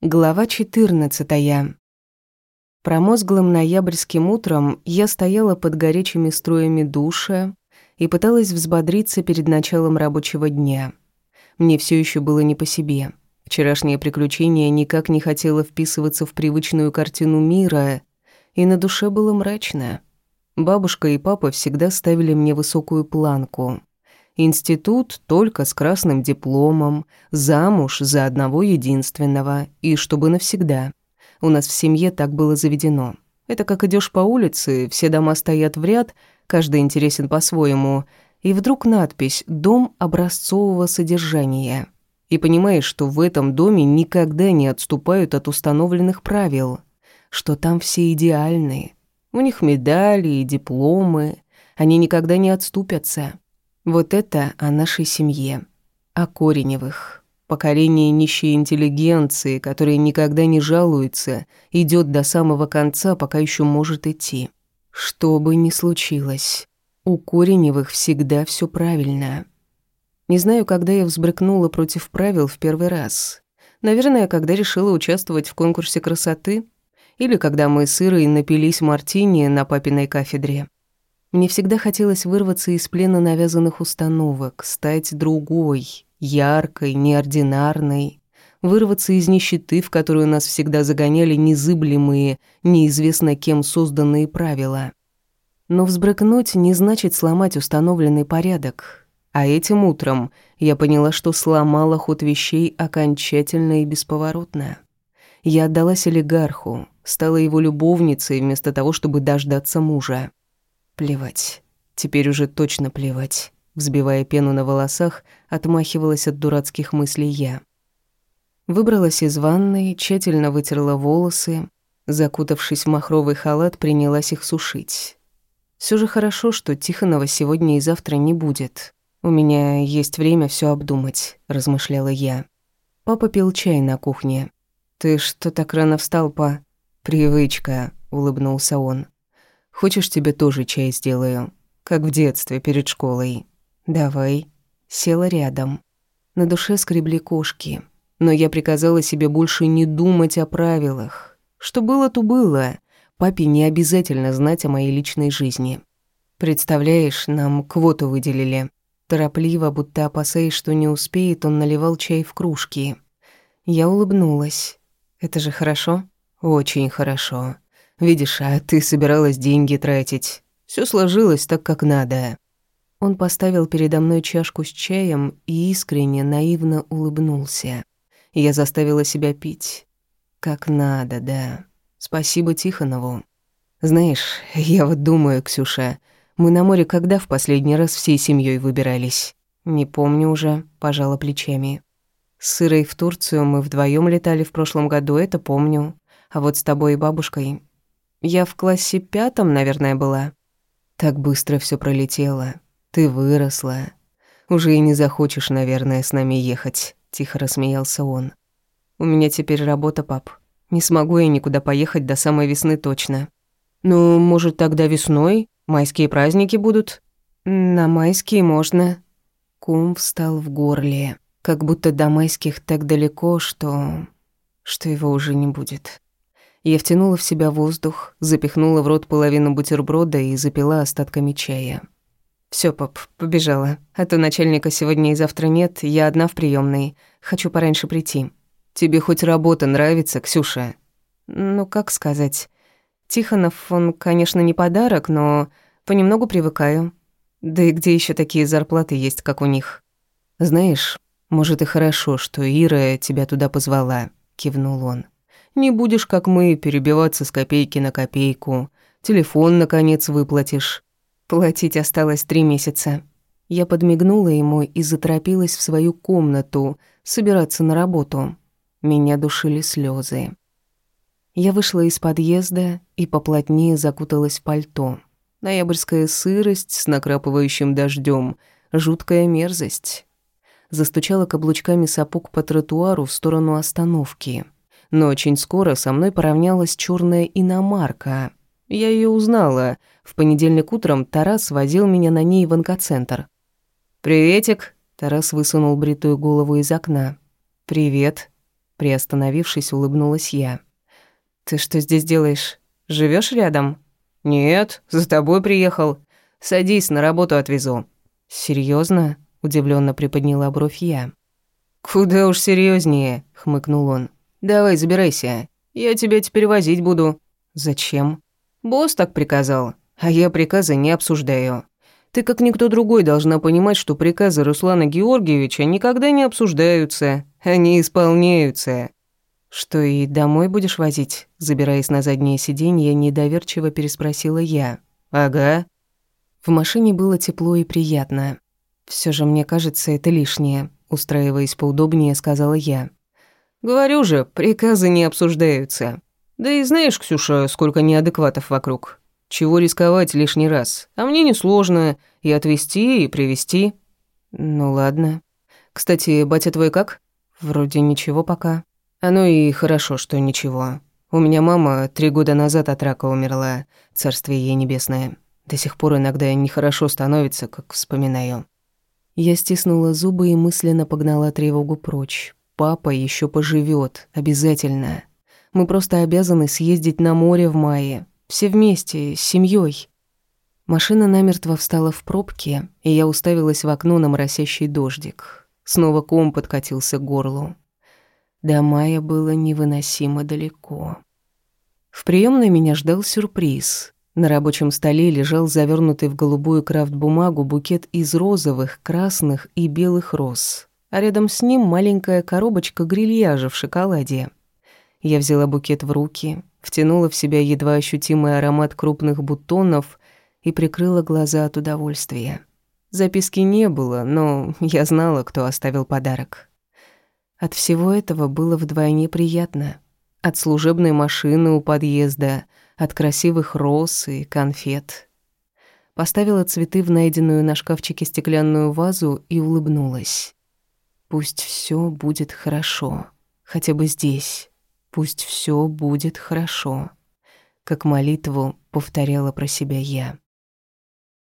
Глава 14. Промозглым ноябрьским утром я стояла под горячими струями душа и пыталась взбодриться перед началом рабочего дня. Мне все еще было не по себе. Вчерашнее приключение никак не хотело вписываться в привычную картину мира, и на душе было мрачно. Бабушка и папа всегда ставили мне высокую планку. Институт только с красным дипломом, замуж за одного единственного, и чтобы навсегда. У нас в семье так было заведено. Это как идешь по улице, все дома стоят в ряд, каждый интересен по-своему, и вдруг надпись «Дом образцового содержания». И понимаешь, что в этом доме никогда не отступают от установленных правил, что там все идеальны. У них медали и дипломы, они никогда не отступятся. Вот это о нашей семье, о Кореневых. Поколение нищей интеллигенции, которая никогда не жалуется, идет до самого конца, пока еще может идти. Что бы ни случилось, у Кореневых всегда все правильно. Не знаю, когда я взбрыкнула против правил в первый раз. Наверное, когда решила участвовать в конкурсе красоты. Или когда мы с Ирой напились мартини на папиной кафедре. Мне всегда хотелось вырваться из плена навязанных установок, стать другой, яркой, неординарной, вырваться из нищеты, в которую нас всегда загоняли незыблемые, неизвестно кем созданные правила. Но взбрыкнуть не значит сломать установленный порядок. А этим утром я поняла, что сломала ход вещей окончательно и бесповоротно. Я отдалась олигарху, стала его любовницей вместо того, чтобы дождаться мужа. Плевать. Теперь уже точно плевать. Взбивая пену на волосах, отмахивалась от дурацких мыслей я. Выбралась из ванной, тщательно вытерла волосы, закутавшись в махровый халат, принялась их сушить. Все же хорошо, что Тихонова сегодня и завтра не будет. У меня есть время все обдумать, размышляла я. Папа пил чай на кухне. Ты что так рано встал, па? Привычка, улыбнулся он. Хочешь, тебе тоже чай сделаю? Как в детстве, перед школой. Давай. Села рядом. На душе скребли кошки. Но я приказала себе больше не думать о правилах. Что было, то было. Папе не обязательно знать о моей личной жизни. Представляешь, нам квоту выделили. Торопливо, будто опасаясь, что не успеет, он наливал чай в кружки. Я улыбнулась. Это же хорошо? Очень хорошо. Видишь, а ты собиралась деньги тратить. Все сложилось так, как надо». Он поставил передо мной чашку с чаем и искренне, наивно улыбнулся. Я заставила себя пить. Как надо, да. Спасибо Тихонову. Знаешь, я вот думаю, Ксюша, мы на море когда в последний раз всей семьей выбирались? Не помню уже, пожала плечами. С Ирой в Турцию мы вдвоем летали в прошлом году, это помню. А вот с тобой и бабушкой я в классе пятом, наверное, была. Так быстро все пролетело. Ты выросла. Уже и не захочешь, наверное, с нами ехать, тихо рассмеялся он. У меня теперь работа, пап. Не смогу я никуда поехать до самой весны точно. Ну, может, тогда весной? Майские праздники будут? На майские можно. Кум встал в горле, как будто до майских так далеко, что... что его уже не будет. Я втянула в себя воздух, запихнула в рот половину бутерброда и запила остатками чая. Всё, пап, побежала. А то начальника сегодня и завтра нет, я одна в приёмной. Хочу пораньше прийти. Тебе хоть работа нравится, Ксюша? Ну, как сказать. Тихонов, он, конечно, не подарок, но понемногу привыкаю. Да и где ещё такие зарплаты есть, как у них? Знаешь, может и хорошо, что Ира тебя туда позвала, кивнул он. Не будешь, как мы, перебиваться с копейки на копейку. Телефон, наконец, выплатишь. Платить осталось три месяца. Я подмигнула ему и заторопилась в свою комнату, собираться на работу. Меня душили слезы. Я вышла из подъезда и поплотнее закуталась в пальто. Ноябрьская сырость с накрапывающим дождем, жуткая мерзость. Застучала каблучками сапог по тротуару в сторону остановки — но очень скоро со мной поравнялась черная иномарка. Я ее узнала. В понедельник утром Тарас возил меня на ней в онкоцентр. «Приветик!» Тарас высунул бритую голову из окна. «Привет!» Приостановившись, улыбнулась я. «Ты что здесь делаешь? Живешь рядом?» «Нет, за тобой приехал. Садись, на работу отвезу». Серьезно? удивленно приподняла бровь я. «Куда уж серьезнее, хмыкнул он. «Давай, забирайся. Я тебя теперь возить буду». «Зачем?» «Босс так приказал, а я приказы не обсуждаю. Ты, как никто другой, должна понимать, что приказы Руслана Георгиевича никогда не обсуждаются, они исполняются». «Что, и домой будешь возить?» Забираясь на заднее сиденье, недоверчиво переспросила я. «Ага». В машине было тепло и приятно. Все же, мне кажется, это лишнее», — устраиваясь поудобнее, сказала я. «Говорю же, приказы не обсуждаются. Да и знаешь, Ксюша, сколько неадекватов вокруг. Чего рисковать лишний раз? А мне несложно и отвезти, и привезти». «Ну ладно. Кстати, батя твой как?» «Вроде ничего пока». «Оно и хорошо, что ничего. У меня мама три года назад от рака умерла, царствие ей небесное. До сих пор иногда нехорошо становится, как вспоминаю». Я стиснула зубы и мысленно погнала тревогу прочь. Папа еще поживет, обязательно. Мы просто обязаны съездить на море в мае. Все вместе, с семьей. Машина намертво встала в пробке, и я уставилась в окно на моросящий дождик. Снова ком подкатился к горлу. До мая было невыносимо далеко. В приемной меня ждал сюрприз. На рабочем столе лежал завернутый в голубую крафт-бумагу букет из розовых, красных и белых роз, а рядом с ним маленькая коробочка грильяжа в шоколаде. Я взяла букет в руки, втянула в себя едва ощутимый аромат крупных бутонов и прикрыла глаза от удовольствия. Записки не было, но я знала, кто оставил подарок. От всего этого было вдвойне приятно. От служебной машины у подъезда — от красивых роз и конфет. Поставила цветы в найденную на шкафчике стеклянную вазу и улыбнулась. Пусть все будет хорошо, хотя бы здесь. Пусть все будет хорошо. Как молитву повторяла про себя я.